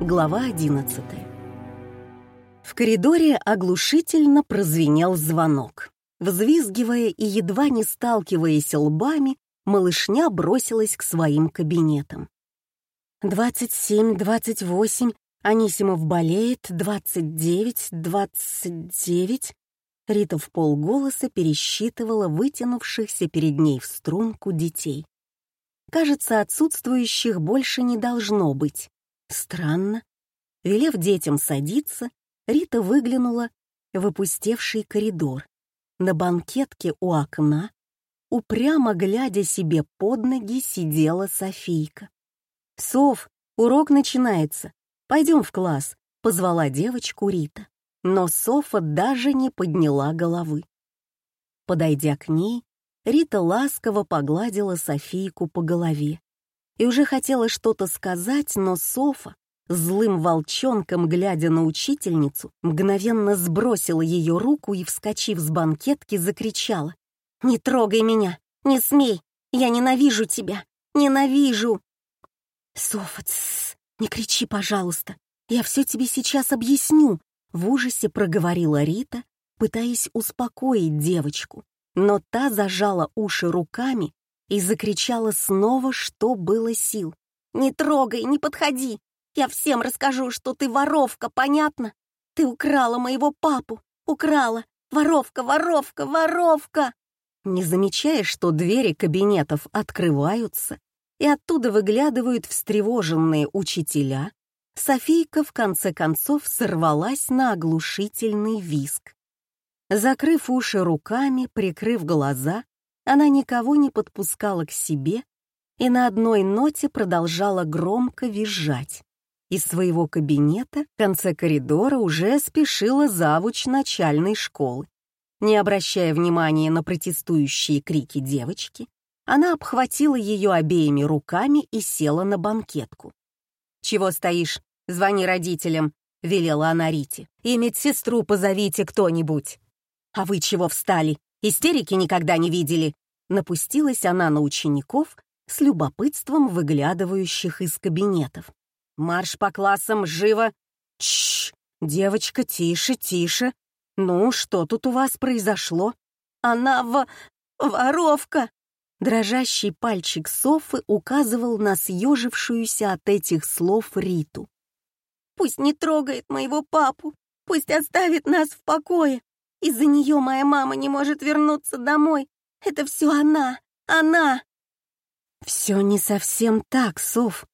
Глава 11 В коридоре оглушительно прозвенел звонок. Взвизгивая и едва не сталкиваясь лбами, малышня бросилась к своим кабинетам. «Двадцать семь, двадцать восемь, Анисимов болеет, двадцать девять, двадцать девять...» Рита в полголоса пересчитывала вытянувшихся перед ней в струнку детей. Кажется, отсутствующих больше не должно быть. Странно. Велев детям садиться, Рита выглянула в опустевший коридор. На банкетке у окна, упрямо глядя себе под ноги, сидела Софийка. «Сов, урок начинается. Пойдем в класс», — позвала девочку Рита. Но Софа даже не подняла головы. Подойдя к ней, Рита ласково погладила Софийку по голове и уже хотела что-то сказать, но Софа, злым волчонком глядя на учительницу, мгновенно сбросила ее руку и, вскочив с банкетки, закричала. «Не трогай меня! Не смей! Я ненавижу тебя! Ненавижу!» «Софа, тссс, не кричи, пожалуйста! Я все тебе сейчас объясню!» В ужасе проговорила Рита, пытаясь успокоить девочку, но та зажала уши руками и закричала снова, что было сил. «Не трогай, не подходи! Я всем расскажу, что ты воровка, понятно? Ты украла моего папу! Украла! Воровка, воровка, воровка!» Не замечая, что двери кабинетов открываются, и оттуда выглядывают встревоженные учителя, Софийка в конце концов сорвалась на оглушительный виск. Закрыв уши руками, прикрыв глаза, она никого не подпускала к себе и на одной ноте продолжала громко визжать. Из своего кабинета в конце коридора уже спешила завуч начальной школы. Не обращая внимания на протестующие крики девочки, она обхватила ее обеими руками и села на банкетку. «Чего стоишь? Звони родителям», — велела она Рите. «И медсестру позовите кто-нибудь». «А вы чего встали? Истерики никогда не видели?» Напустилась она на учеников с любопытством выглядывающих из кабинетов. «Марш по классам, живо!» «Чш! Девочка, тише, тише! Ну, что тут у вас произошло?» «Она в... воровка!» Дрожащий пальчик Софы указывал на съежившуюся от этих слов Риту. «Пусть не трогает моего папу, пусть оставит нас в покое. Из-за нее моя мама не может вернуться домой. Это все она, она!» «Все не совсем так, Соф.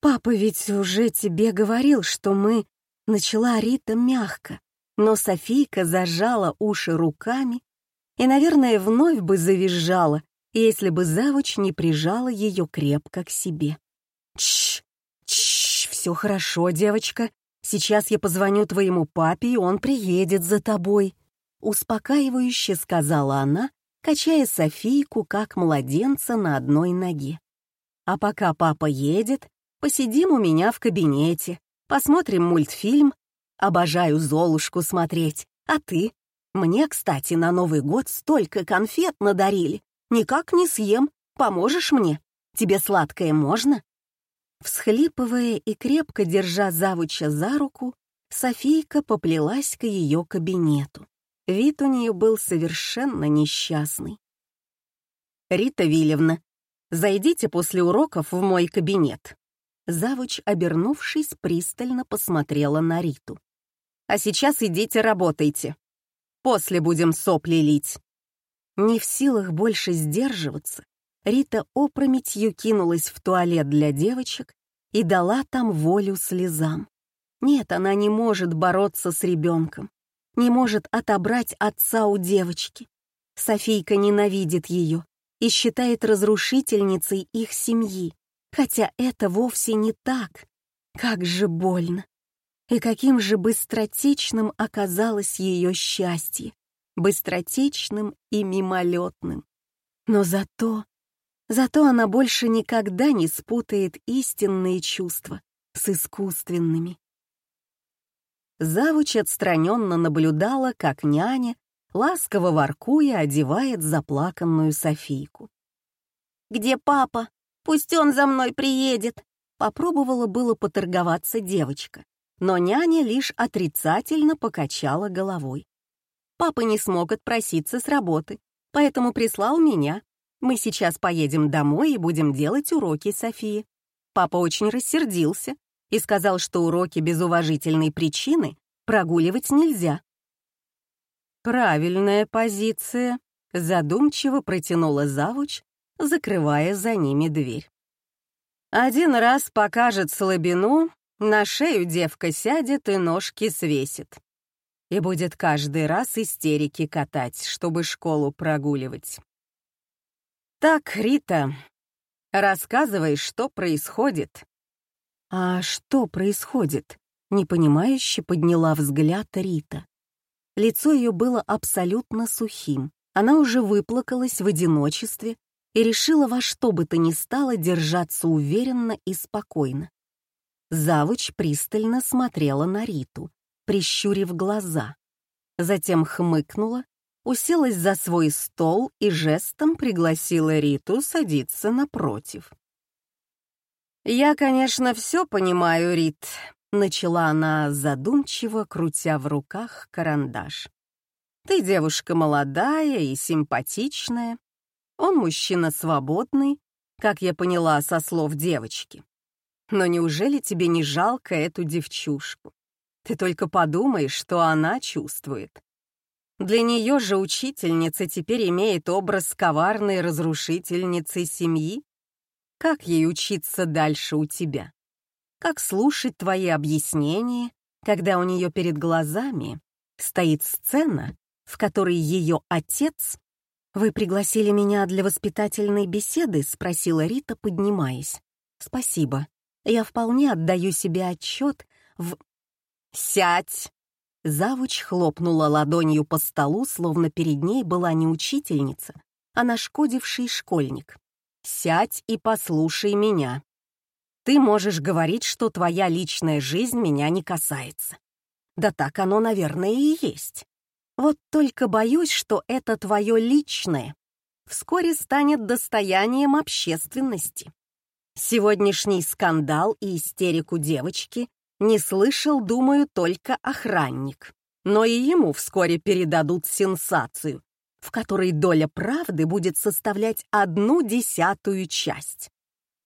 Папа ведь уже тебе говорил, что мы...» Начала Рита мягко, но Софийка зажала уши руками и, наверное, вновь бы завизжала, если бы завуч не прижала ее крепко к себе. «Чш, чш, все хорошо, девочка. Сейчас я позвоню твоему папе, и он приедет за тобой», — успокаивающе сказала она, качая Софийку как младенца на одной ноге. «А пока папа едет, посидим у меня в кабинете, посмотрим мультфильм. Обожаю Золушку смотреть. А ты? Мне, кстати, на Новый год столько конфет надарили. Никак не съем. Поможешь мне? Тебе сладкое можно?» Всхлипывая и крепко держа завуча за руку, Софийка поплелась к ее кабинету. Вид у нее был совершенно несчастный. «Рита Вильевна, зайдите после уроков в мой кабинет». Завуч, обернувшись, пристально посмотрела на Риту. «А сейчас идите работайте. После будем сопли лить». Не в силах больше сдерживаться, Рита опрометью кинулась в туалет для девочек и дала там волю слезам. Нет, она не может бороться с ребенком не может отобрать отца у девочки. Софийка ненавидит ее и считает разрушительницей их семьи, хотя это вовсе не так. Как же больно! И каким же быстротечным оказалось ее счастье, быстротечным и мимолетным. Но зато, зато она больше никогда не спутает истинные чувства с искусственными. Завуч отстраненно наблюдала, как няня, ласково воркуя, одевает заплаканную Софийку. «Где папа? Пусть он за мной приедет. Попробовала было поторговаться девочка, но няня лишь отрицательно покачала головой. Папа не смог отпроситься с работы, поэтому прислал меня. Мы сейчас поедем домой и будем делать уроки Софии. Папа очень рассердился и сказал, что уроки без уважительной причины прогуливать нельзя. «Правильная позиция», — задумчиво протянула завуч, закрывая за ними дверь. «Один раз покажет слабину, на шею девка сядет и ножки свесит и будет каждый раз истерики катать, чтобы школу прогуливать. Так, Рита, рассказывай, что происходит. А что происходит? Непонимающе подняла взгляд Рита. Лицо ее было абсолютно сухим. Она уже выплакалась в одиночестве и решила во что бы то ни стало держаться уверенно и спокойно. Завуч пристально смотрела на Риту, прищурив глаза. Затем хмыкнула, уселась за свой стол и жестом пригласила Риту садиться напротив. «Я, конечно, все понимаю, Рит», — начала она задумчиво, крутя в руках карандаш. «Ты девушка молодая и симпатичная. Он мужчина свободный, как я поняла со слов девочки. Но неужели тебе не жалко эту девчушку? Ты только подумай, что она чувствует. Для нее же учительница теперь имеет образ коварной разрушительницы семьи. Как ей учиться дальше у тебя? Как слушать твои объяснения, когда у нее перед глазами стоит сцена, в которой ее отец... «Вы пригласили меня для воспитательной беседы?» — спросила Рита, поднимаясь. «Спасибо. Я вполне отдаю себе отчет в «Сядь!» Завуч хлопнула ладонью по столу, словно перед ней была не учительница, а нашкодивший школьник. «Сядь и послушай меня. Ты можешь говорить, что твоя личная жизнь меня не касается. Да так оно, наверное, и есть. Вот только боюсь, что это твое личное вскоре станет достоянием общественности. Сегодняшний скандал и истерику девочки не слышал, думаю, только охранник. Но и ему вскоре передадут сенсацию, в которой доля правды будет составлять одну десятую часть.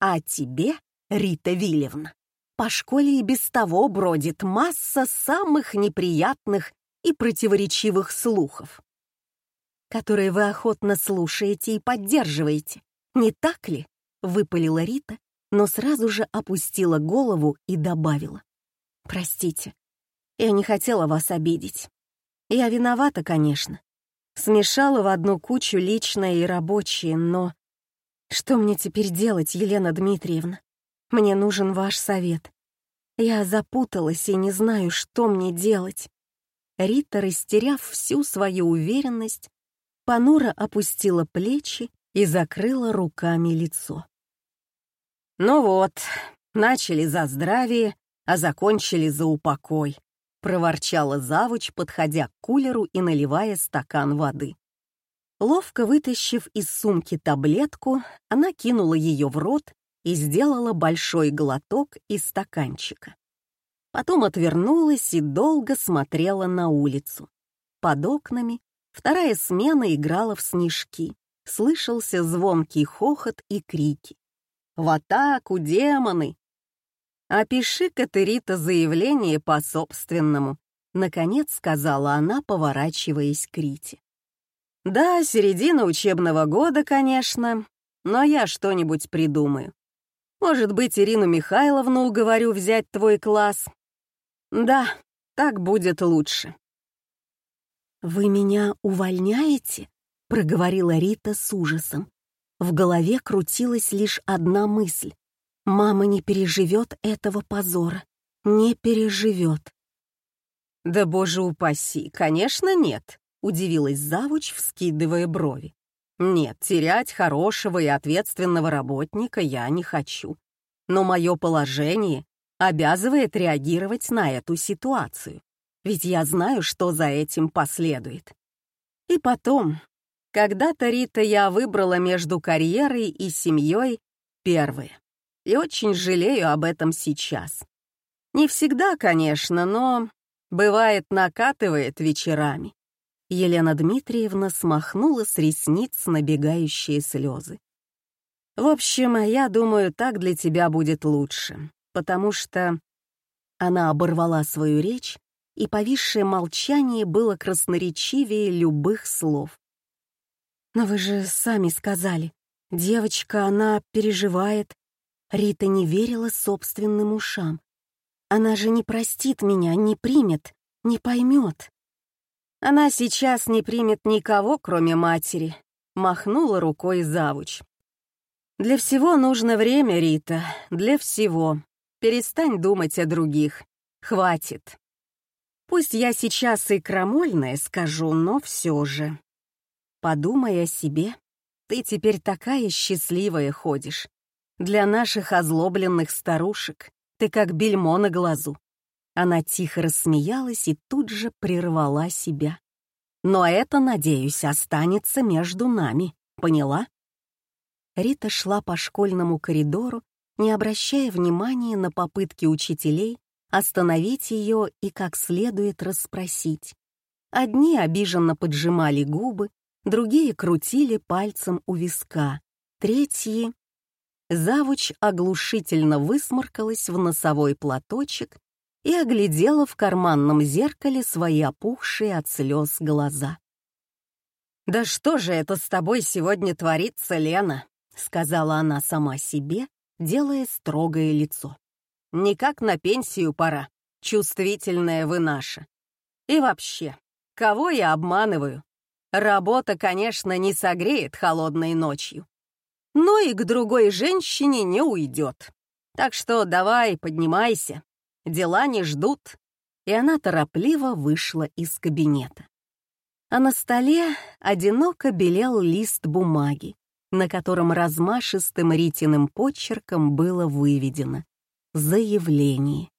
А тебе, Рита Вильевна, по школе и без того бродит масса самых неприятных и противоречивых слухов, которые вы охотно слушаете и поддерживаете, не так ли? — выпалила Рита, но сразу же опустила голову и добавила. Простите, я не хотела вас обидеть. Я виновата, конечно. Смешала в одну кучу личное и рабочее, но... Что мне теперь делать, Елена Дмитриевна? Мне нужен ваш совет. Я запуталась и не знаю, что мне делать. Рита, растеряв всю свою уверенность, понуро опустила плечи и закрыла руками лицо. «Ну вот, начали за здравие, а закончили за упокой», — проворчала завуч, подходя к кулеру и наливая стакан воды. Ловко вытащив из сумки таблетку, она кинула ее в рот и сделала большой глоток из стаканчика. Потом отвернулась и долго смотрела на улицу. Под окнами вторая смена играла в снежки. Слышался звонкий хохот и крики. «В атаку, демоны! «Опиши-ка ты, Рита, заявление по-собственному», — наконец сказала она, поворачиваясь к Рите. «Да, середина учебного года, конечно, но я что-нибудь придумаю. Может быть, Ирину Михайловну уговорю взять твой класс? Да, так будет лучше». «Вы меня увольняете?» — проговорила Рита с ужасом. В голове крутилась лишь одна мысль. Мама не переживет этого позора. Не переживет. «Да боже упаси, конечно, нет», — удивилась завуч, вскидывая брови. «Нет, терять хорошего и ответственного работника я не хочу. Но мое положение обязывает реагировать на эту ситуацию, ведь я знаю, что за этим последует. И потом, когда-то, Рита, я выбрала между карьерой и семьей первое. И очень жалею об этом сейчас. Не всегда, конечно, но бывает накатывает вечерами. Елена Дмитриевна смахнула с ресниц набегающие слезы. В общем, я думаю, так для тебя будет лучше, потому что... Она оборвала свою речь, и повисшее молчание было красноречивее любых слов. «Но вы же сами сказали, девочка, она переживает». Рита не верила собственным ушам. «Она же не простит меня, не примет, не поймет». «Она сейчас не примет никого, кроме матери», — махнула рукой завуч. «Для всего нужно время, Рита, для всего. Перестань думать о других. Хватит. Пусть я сейчас и крамольное скажу, но все же. Подумай о себе. Ты теперь такая счастливая ходишь. Для наших озлобленных старушек ты как бельмо на глазу. Она тихо рассмеялась и тут же прервала себя. Но это, надеюсь, останется между нами. Поняла? Рита шла по школьному коридору, не обращая внимания на попытки учителей остановить ее и как следует расспросить. Одни обиженно поджимали губы, другие крутили пальцем у виска, третьи... Завуч оглушительно высморкалась в носовой платочек и оглядела в карманном зеркале свои опухшие от слез глаза. «Да что же это с тобой сегодня творится, Лена?» — сказала она сама себе, делая строгое лицо. «Никак на пенсию пора, чувствительная вы наша. И вообще, кого я обманываю? Работа, конечно, не согреет холодной ночью, но и к другой женщине не уйдет. Так что давай, поднимайся, дела не ждут». И она торопливо вышла из кабинета. А на столе одиноко белел лист бумаги, на котором размашистым Ритиным почерком было выведено «Заявление».